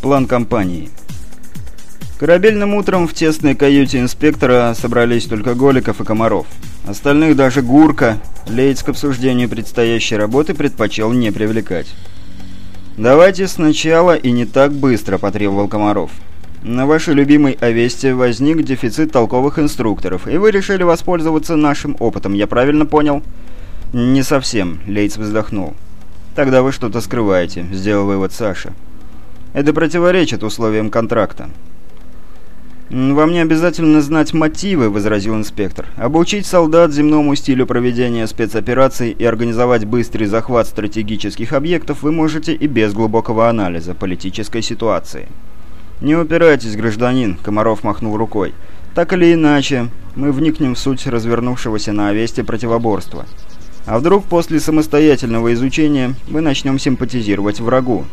План компании. Корабельным утром в тесной каюте инспектора собрались только Голиков и Комаров. Остальных даже Гурка Лейтс к обсуждению предстоящей работы предпочел не привлекать. «Давайте сначала и не так быстро», – потребовал Комаров. «На вашей любимой Овесте возник дефицит толковых инструкторов, и вы решили воспользоваться нашим опытом, я правильно понял?» «Не совсем», – Лейтс вздохнул. «Тогда вы что-то скрываете», – сделал вывод Саша. «Это противоречит условиям контракта. «Вам не обязательно знать мотивы», — возразил инспектор. «Обучить солдат земному стилю проведения спецопераций и организовать быстрый захват стратегических объектов вы можете и без глубокого анализа политической ситуации». «Не упирайтесь, гражданин», — Комаров махнул рукой. «Так или иначе, мы вникнем в суть развернувшегося на Овесте противоборства. А вдруг после самостоятельного изучения мы начнем симпатизировать врагу?»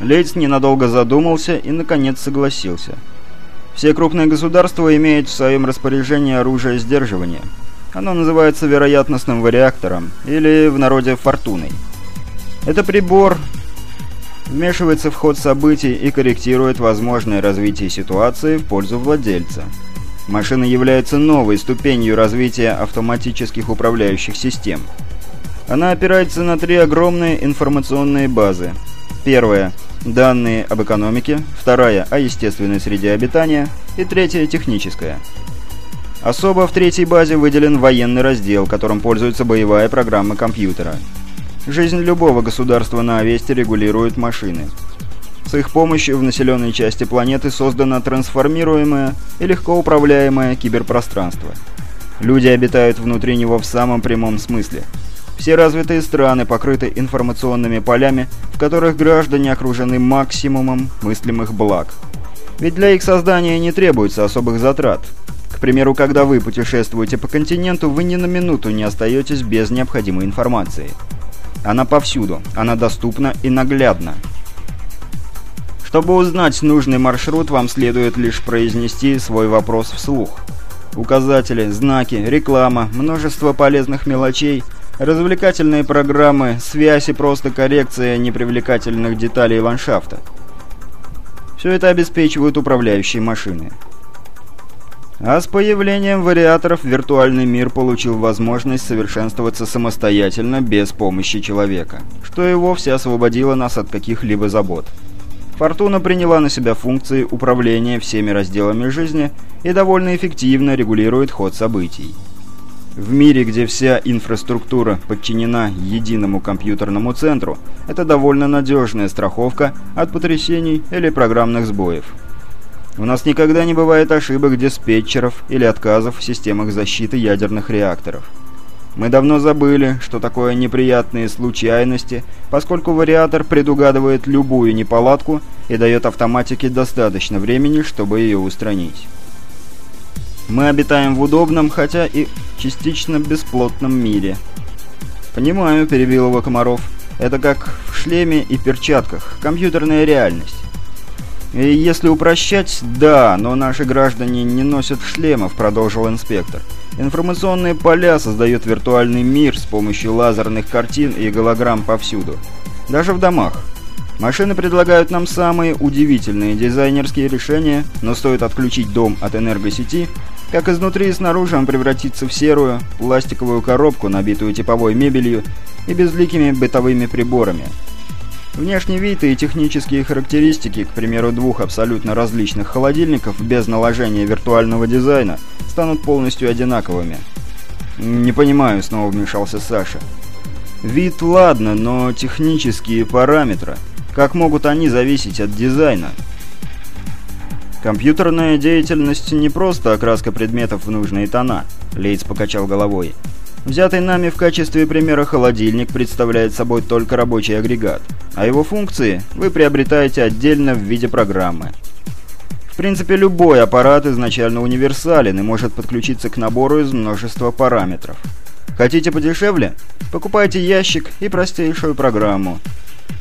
Лейтс ненадолго задумался и, наконец, согласился. Все крупные государства имеют в своем распоряжении оружие сдерживания. Оно называется вероятностным вариактором, или в народе фортуной. Это прибор вмешивается в ход событий и корректирует возможное развитие ситуации в пользу владельца. Машина является новой ступенью развития автоматических управляющих систем. Она опирается на три огромные информационные базы. Первая – данные об экономике, вторая – о естественной среде обитания и третья – техническая. Особо в третьей базе выделен военный раздел, которым пользуется боевая программа компьютера. Жизнь любого государства на Авесте регулируют машины. С их помощью в населенной части планеты создано трансформируемое и легко управляемое киберпространство. Люди обитают внутри него в самом прямом смысле – все развитые страны покрыты информационными полями, в которых граждане окружены максимумом мыслимых благ. Ведь для их создания не требуется особых затрат. К примеру, когда вы путешествуете по континенту, вы ни на минуту не остаетесь без необходимой информации. Она повсюду, она доступна и наглядна. Чтобы узнать нужный маршрут, вам следует лишь произнести свой вопрос вслух. Указатели, знаки, реклама, множество полезных мелочей – Развлекательные программы, связь и просто коррекция непривлекательных деталей ландшафта. Все это обеспечивают управляющие машины. А с появлением вариаторов виртуальный мир получил возможность совершенствоваться самостоятельно, без помощи человека, что и вовсе освободило нас от каких-либо забот. Фортуна приняла на себя функции управления всеми разделами жизни и довольно эффективно регулирует ход событий. В мире, где вся инфраструктура подчинена единому компьютерному центру, это довольно надежная страховка от потрясений или программных сбоев. У нас никогда не бывает ошибок диспетчеров или отказов в системах защиты ядерных реакторов. Мы давно забыли, что такое неприятные случайности, поскольку вариатор предугадывает любую неполадку и дает автоматике достаточно времени, чтобы ее устранить. Мы обитаем в удобном, хотя и частично бесплотном мире. «Понимаю», — перебил его Комаров. «Это как в шлеме и перчатках. Компьютерная реальность». И «Если упрощать, да, но наши граждане не носят шлемов», — продолжил инспектор. «Информационные поля создают виртуальный мир с помощью лазерных картин и голограмм повсюду. Даже в домах. Машины предлагают нам самые удивительные дизайнерские решения, но стоит отключить дом от энергосети, как изнутри и снаружи он превратится в серую, пластиковую коробку, набитую типовой мебелью и безликими бытовыми приборами. Внешний вид и технические характеристики, к примеру, двух абсолютно различных холодильников без наложения виртуального дизайна, станут полностью одинаковыми. «Не понимаю», — снова вмешался Саша. «Вид ладно, но технические параметры. Как могут они зависеть от дизайна?» «Компьютерная деятельность не просто окраска предметов в нужные тона», — Лейтс покачал головой. «Взятый нами в качестве примера холодильник представляет собой только рабочий агрегат, а его функции вы приобретаете отдельно в виде программы. В принципе, любой аппарат изначально универсален и может подключиться к набору из множества параметров. Хотите подешевле? Покупайте ящик и простейшую программу.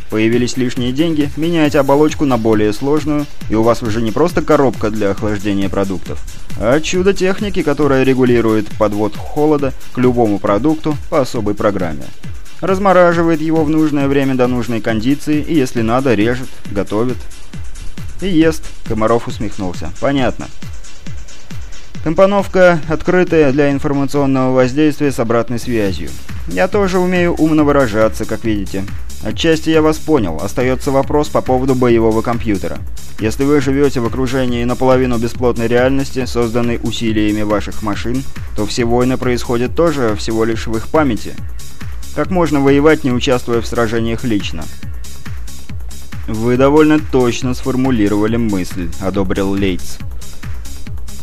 Появились лишние деньги, меняйте оболочку на более сложную, и у вас уже не просто коробка для охлаждения продуктов, а чудо техники, которая регулирует подвод холода к любому продукту по особой программе. размораживает его в нужное время до нужной кондиции и, если надо, режет, готовит. И ест, Комаров усмехнулся. Понятно. Компоновка открытая для информационного воздействия с обратной связью. Я тоже умею умно выражаться, как видите. Отчасти я вас понял. Остается вопрос по поводу боевого компьютера. Если вы живете в окружении наполовину бесплотной реальности, созданной усилиями ваших машин, то все войны происходят тоже всего лишь в их памяти. Как можно воевать, не участвуя в сражениях лично? «Вы довольно точно сформулировали мысль», — одобрил Лейтс.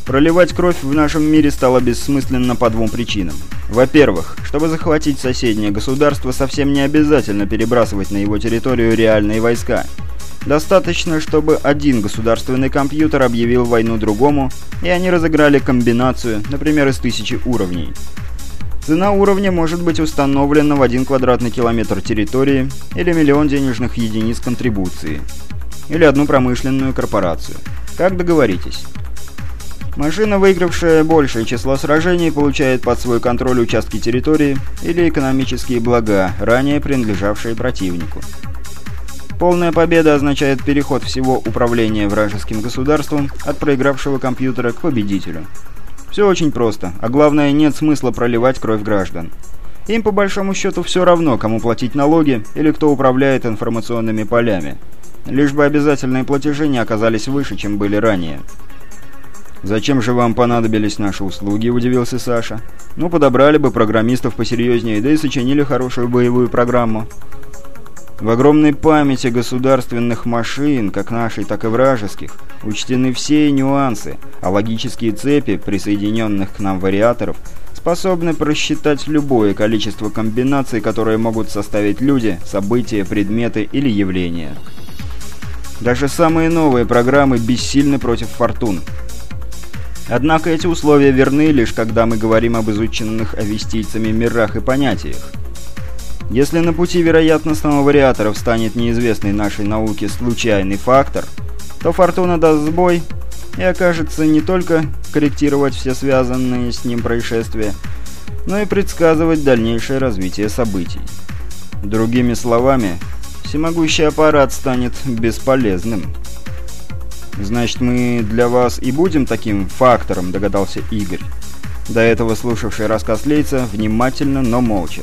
Проливать кровь в нашем мире стало бессмысленно по двум причинам. Во-первых, чтобы захватить соседнее государство, совсем не обязательно перебрасывать на его территорию реальные войска. Достаточно, чтобы один государственный компьютер объявил войну другому, и они разыграли комбинацию, например, из тысячи уровней. Цена уровня может быть установлена в один квадратный километр территории или миллион денежных единиц контрибуции, или одну промышленную корпорацию. Как договоритесь. Машина, выигравшая большее число сражений, получает под свой контроль участки территории или экономические блага, ранее принадлежавшие противнику. Полная победа означает переход всего управления вражеским государством от проигравшего компьютера к победителю. Все очень просто, а главное, нет смысла проливать кровь граждан. Им по большому счету все равно, кому платить налоги или кто управляет информационными полями. Лишь бы обязательные платежи не оказались выше, чем были ранее. «Зачем же вам понадобились наши услуги?» – удивился Саша. «Ну, подобрали бы программистов посерьезнее, да и сочинили хорошую боевую программу». В огромной памяти государственных машин, как нашей, так и вражеских, учтены все нюансы, а логические цепи, присоединенных к нам вариаторов, способны просчитать любое количество комбинаций, которые могут составить люди, события, предметы или явления. Даже самые новые программы бессильны против фортун – Однако эти условия верны лишь когда мы говорим об изученных авестийцами мирах и понятиях. Если на пути вероятностного вариатора встанет неизвестный нашей науке случайный фактор, то фортуна даст сбой и окажется не только корректировать все связанные с ним происшествия, но и предсказывать дальнейшее развитие событий. Другими словами, всемогущий аппарат станет бесполезным. «Значит, мы для вас и будем таким фактором», — догадался Игорь. До этого слушавший рассказ Лейца внимательно, но молча.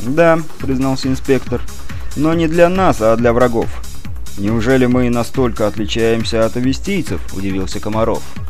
«Да», — признался инспектор, — «но не для нас, а для врагов». «Неужели мы настолько отличаемся от авестийцев?» — удивился Комаров.